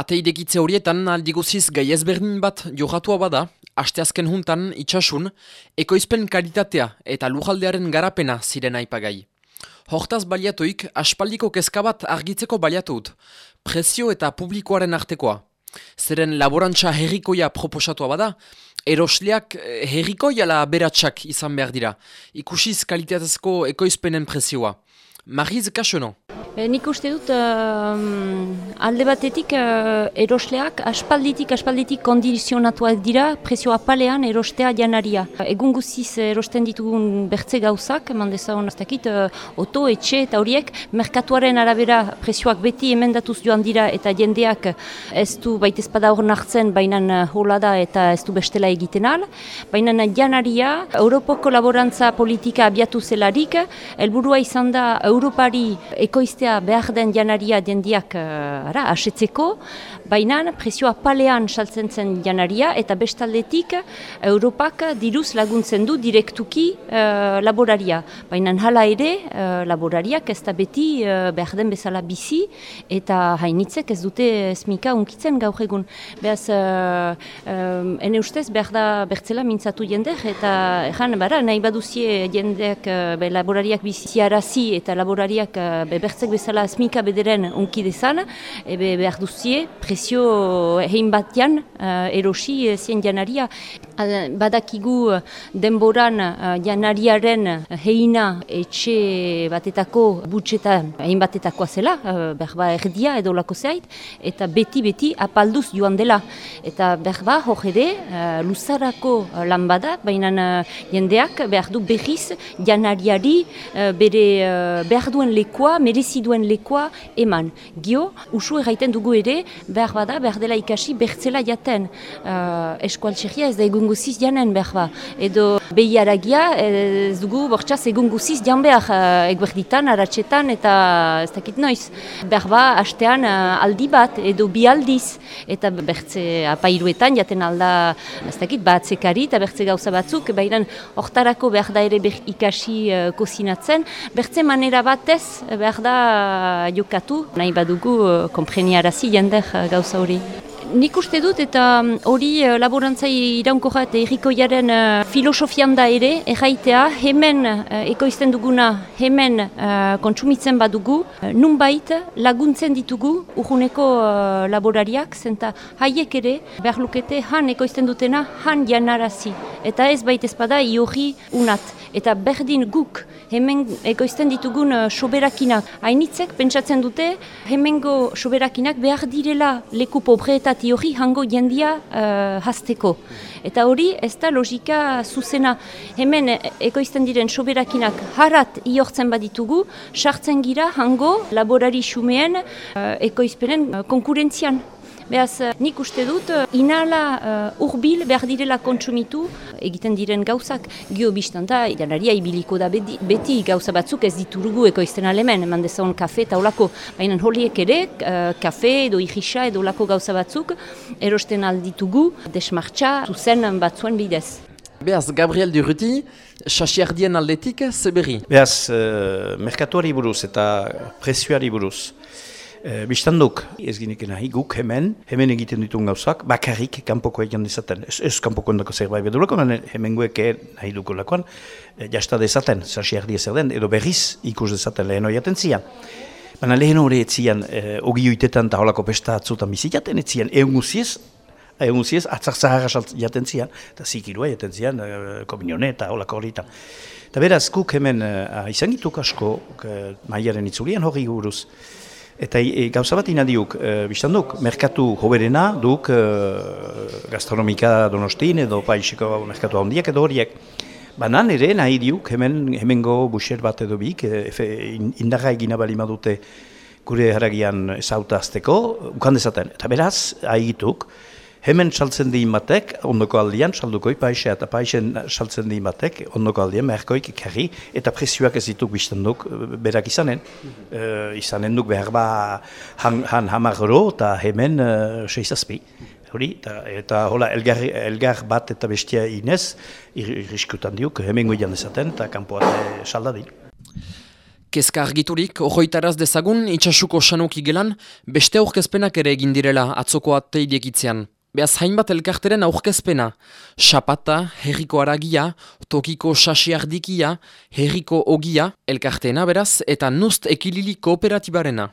Ateidekitze horietan aldiguziz gai ezberdin bat jogatua bada, asteazken juntan itxasun, ekoizpen kalitatea eta lujaldearen garapena ziren aipagai. Hortaz baliatoik, aspaldiko kezka bat argitzeko baliatut, prezio eta publikoaren artekoa. Zeren laborantza herrikoia proposatua bada, erosleak eh, herrikoia la beratsak izan behar dira, ikusiz kalitatezko ekoizpenen prezioa. Mariz Kasono. E, nik uste dut uh, alde batetik uh, erosleak aspalditik aspalditik kondizionatuak dira prezioa palean erostea janaria. Egun guziz erosten ditugun bertze gauzak, mandeza hon aztakit, uh, oto, etxe eta horiek, merkatuaren arabera prezioak beti emendatuz joan dira eta jendeak ez du baita espada hor nartzen bainan hola da eta ez du bestela egiten al. Baina janaria, Europoko laborantza politika abiatu zelarik, helburua izan da Europari ekoizte behar den janaria dendiak uh, ara, asetzeko, baina presioa palean saltzen zen janaria eta bestaldetik Europak diruz laguntzen du direktuki uh, laboraria. Baina hala ere uh, laborariak ez da beti uh, behar den bezala bizi eta hainitzek ez dute esmika unkitzen gaur egun. Beaz, uh, um, ene ustez behar da bertzela mintzatu jendek eta ejan, bara, nahi baduzie jendeak uh, laborariak biziarazi eta laborariak uh, bebertzen bezala esmika bederen unki dezan, ebe behar duzie, presio hein batean erosi zien janaria. Badakigu uh, denboran uh, janariaren heina etxe batetako butxetan hein batetakoa zela, behar erdia edo lako zait, eta beti-beti apalduz joan dela. Eta behar ba, hojede, uh, luzarako lan bada, baina jendeak behar du behiz janariari bere behar duen lekoa, merezi duen lekoa eman. Gio, usu erraiten dugu ere, behar bada, behar dela ikasi, bertzela jaten. Eskualtxeria ez da egun guziz janen behar ba. Edo behi aragia, ez dugu bortxaz egun guziz jan behar uh, egberditan, aratsetan eta ez dakit noiz. Behar ba, hastean uh, aldi bat, edo bi aldiz, eta bertze apairuetan jaten alda, ez dakit, batzekari eta bertze gauza batzuk, baina hortarako behar da ere ikasi uh, kozinatzen. Bertze manera batez, behar da jokatu, nahi badugu uh, kompreniarazi jender uh, gauza hori. Nik uste dut eta mm, hori uh, laborantzai iraunkorra eta errikoiaren uh, filosofian da ere, erraitea, hemen uh, ekoizten duguna, hemen kontsumitzen badugu, nunbait laguntzen ditugu uruneko uh, laborariak, zenta haiek ere, behar lukete han ekoizten dutena, han janarazi. Eta ez baita ezpada iori unat eta berdin guk hemen egoizten ditugun soberakinak. Hainitzek pentsatzen dute hemengo soberakinak behar direla leku pobreetati hori hango jendia uh, hasteko. Eta hori ez da logika zuzena hemen egoizten diren soberakinak harat iortzen baditugu, sartzen gira hango laborari xumeen uh, ekoizpenen uh, konkurentzian. Beaz, eh, nik uste dut, eh, inala uh, urbil behar direla kontsumitu egiten diren gauzak. Gio biztan da, idanaria ibiliko da beti, beti gauza batzuk ez diturugu ekoizten alemen, eman dezon kafe eta olako. Baina holiek ere, uh, kafe edo irisa edo olako gauza batzuk, erosten alditugu, desmartxa, zuzen batzuen bidez. Beaz, Gabriel Durruti, sasiardien aldetik, zeberri? Beaz, uh, merkatuari buruz eta presioari buruz. E, Bistanduk, ez ginek nahi guk hemen, hemen egiten ditun gauzak, bakarrik kanpoko egin dezaten. Ez, ez kanpoko endako zerbait bedurako, hemen guek nahi duko e, jasta dezaten, zasi erdi ezer den, edo berriz ikus dezaten lehen hori zian. Baina lehen hori etzian, e, ogi joitetan eta holako pesta atzutan bizitzen etzian, egun guziez, egun guziez, atzak zahara jaten zian, eta zikirua jaten zian, e, kominione eta holako horietan. Eta beraz, guk hemen uh, izan gituk asko, uh, maiaren itzulian hori guruz, Eta e, gauza bat inadiuk, e, biztan duk, merkatu hoberena duk e, gastronomika donostin edo paixiko merkatu handiak edo horiek. Banan ere nahi diuk hemen, hemengo buxer bat edo bik, e, indarra egina bali madute gure haragian ezauta azteko, ukan dezaten. Eta beraz, ahigituk, Hemen saltzen diin batek, ondoko aldian, saldukoi paixea eta paixen saltzen diin batek, ondoko aldian, meherkoik ikarri, eta presioak ez dituk bizten duk, berak izanen. Uh, izanen duk behar ba han, han hamarro eta hemen uh, seizazpi. Hori, eta, eta hola, elgar, elgar bat eta bestia inez, irriskutan diuk, hemen goian ezaten, eta kanpoate saldadin. Kezka argiturik, ohoitaraz dezagun, itxasuko sanoki gelan, beste aurkezpenak ere egin direla atzoko ateidiek itzean. Beaz hainbat elkarteren aurkezpena. Xapata, herriko aragia, tokiko sasiardikia, herriko ogia, elkarteena beraz, eta nust ekilili kooperatibarena.